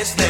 desde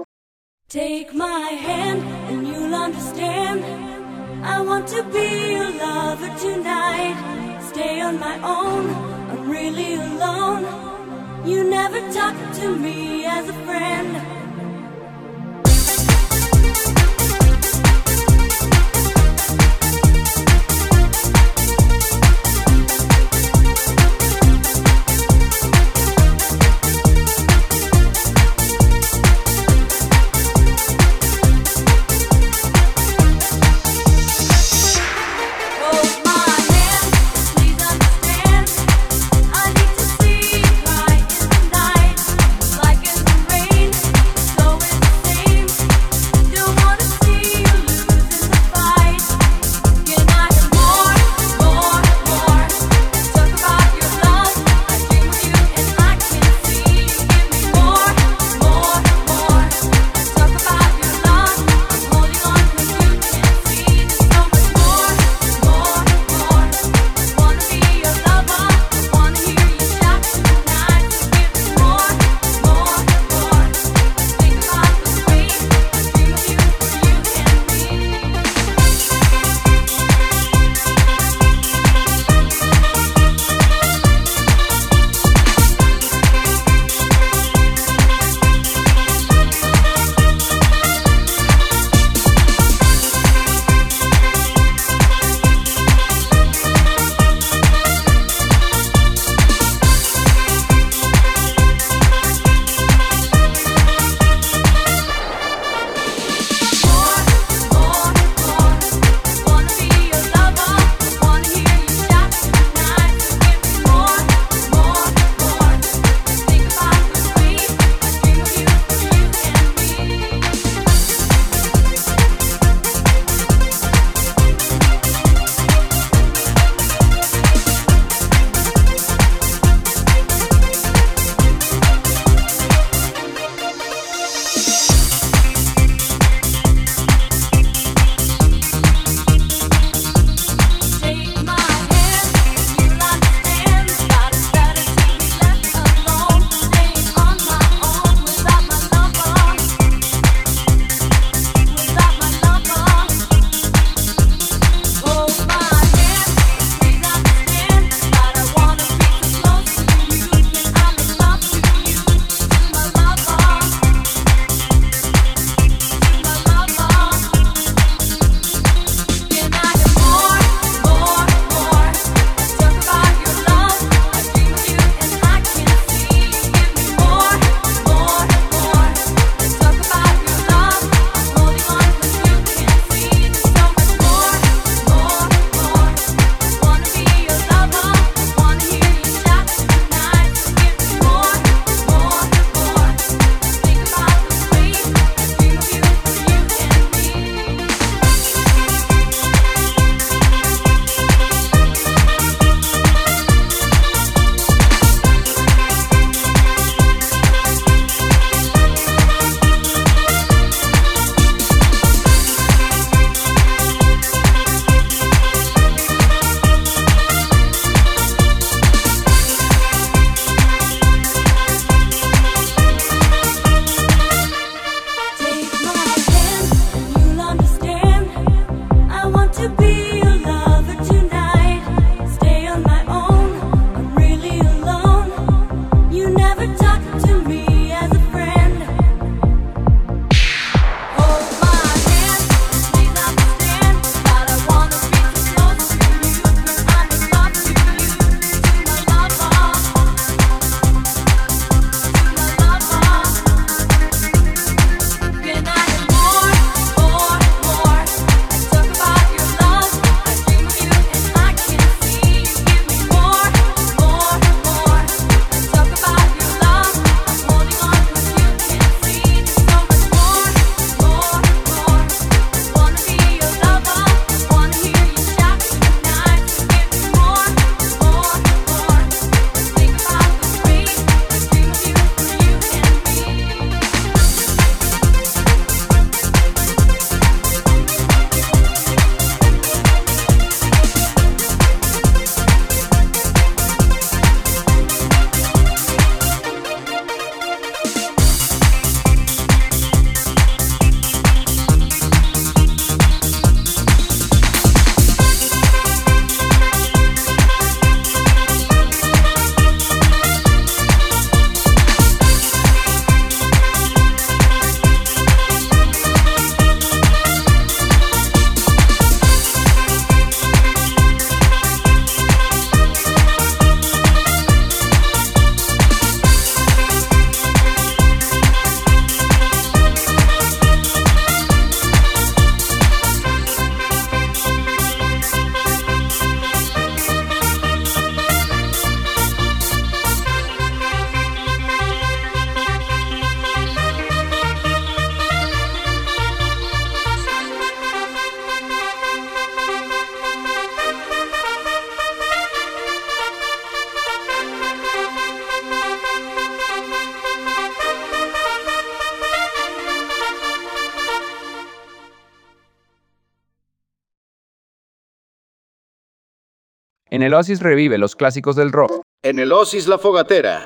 En el Oasis revive los clásicos del rock. En el Oasis La Fogatera.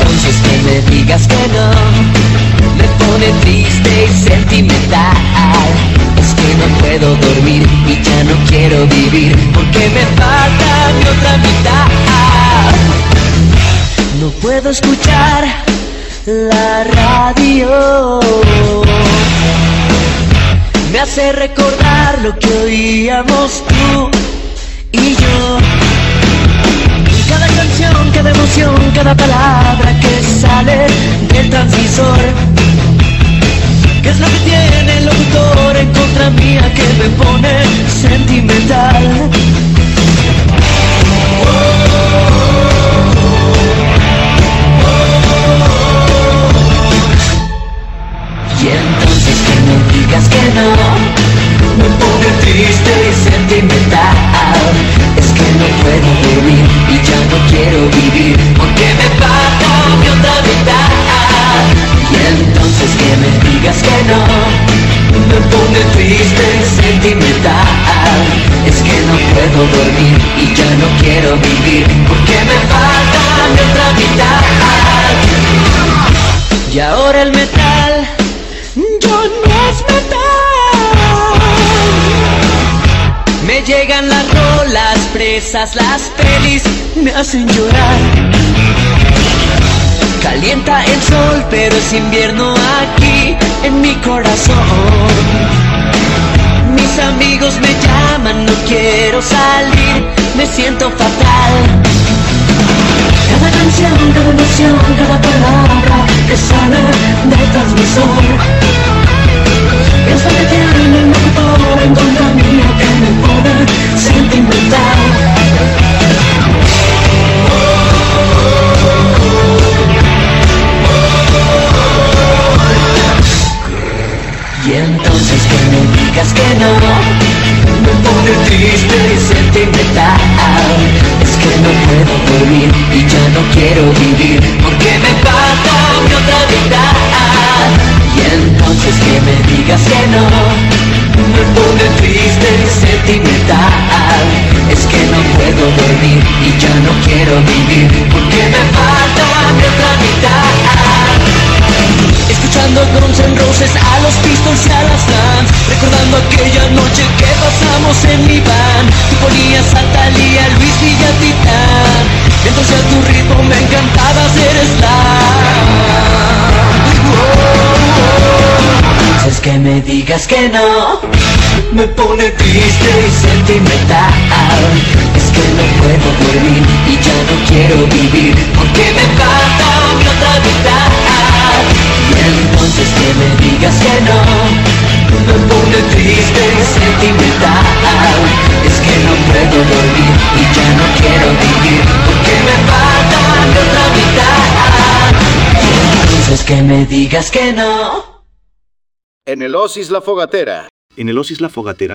Entonces que me digas que no Me pone triste y sentimental Es que no puedo dormir y ya no quiero vivir Porque me falta puedo escuchar la radio Me hace recordar lo que oíamos tú y yo cada canción, cada emoción, cada palabra que sale del transmisor. ¿Qué es lo que tiene el locutor en contra mía que me pone sentimental? Y entonces que me digas que no Me pone triste y sentimental. Es que no puedo dormir y ya no quiero vivir Porque me falta mi otra mitad Y entonces que me digas que no Me pone triste y sentimental. Es que no puedo dormir y ya no quiero vivir Porque me falta mi otra mitad y ahora el metal Me llegan las rolas presas, las pelis me hacen llorar. Calienta el sol, pero es invierno aquí en mi corazón. Mis amigos me llaman, no quiero salir, me siento fatal. Cada canción, cada emoción, cada palabra que sale del transmisor lo que tiene el locutor en que me digas que no. Me pone triste y sentimental. Es que no puedo dormir y ya no quiero vivir. Porque me falta mi otra mitad Y entonces que me digas que no. Me pone triste y sentimental. Es que no puedo dormir y ya no quiero vivir. Porque me falta mi otra mitad Escuchando Guns N' Roses a los Pistols y a las Slams Recordando aquella noche que pasamos en mi van. Tú ponías a Thalía, Luis Villa, Titán Entonces a tu ritmo me encantaba hacer slam. Oh, Es que me digas que no Me pone triste y sentimental. Es que no puedo dormir y ya no quiero vivir Porque me falta mi otra mitad. y entonces que me digas que no Me pone triste y sentimental Es que no puedo dormir y ya no quiero vivir Porque me falta mi otra mitad Y entonces que me digas que no En el Oasis La Fogatera. En el Oasis La Fogatera.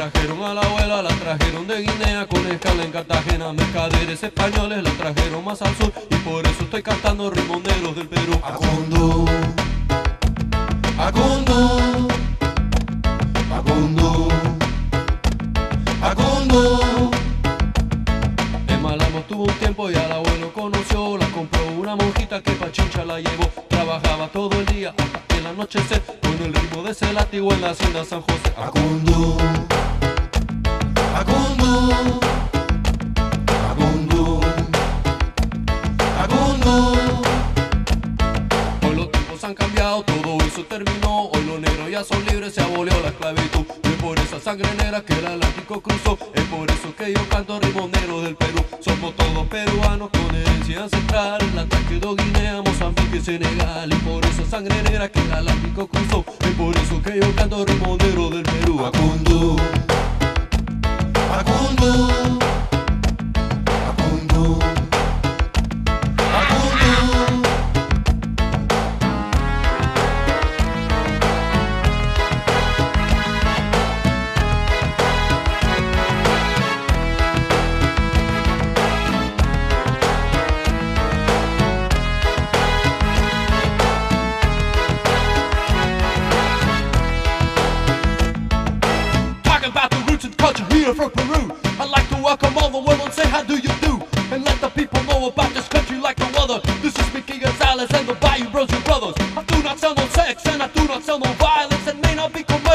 Trajeron a la abuela, la trajeron de Guinea con escala en Cartagena. Mercaderes españoles la trajeron más al sur y por eso estoy cantando rimonderos del Perú. Acundo, Acundo, Acundo, Acundo. En Malamo tuvo un tiempo y al abuelo conoció, la compró una monjita que pa' chincha la llevó. Trabajaba todo el día hasta el anochecer con el ritmo de ese látigo en la hacienda San José. Acundo, sangre negra que el Atlántico cruzó. Es por eso que yo canto rimonero del Perú. Somos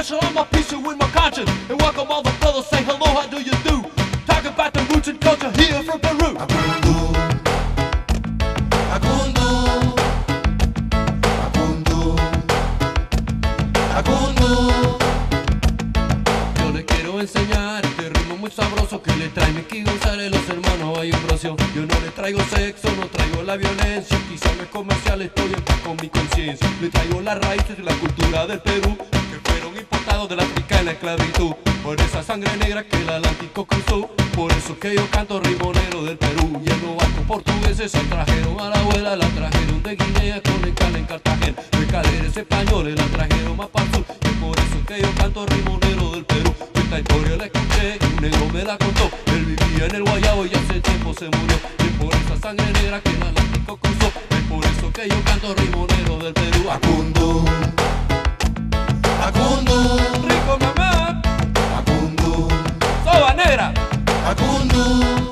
Special portugueses se trajeron a la abuela, la trajeron de Guinea con escala en Cartagena. Mercaderes españoles la trajeron más para el sur, y por eso que yo canto rimonero del Perú. Esta historia la escuché y un negro me la contó. Él vivía en el Guayabo y hace tiempo se murió. Y es por esa sangre negra que el Atlántico cruzó. Es por eso que yo canto rimonero del Perú. Acundo, Acundo, rico mamá. Acundo, soba negra. Acundo,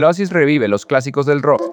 Meloasis revive los clásicos del rock.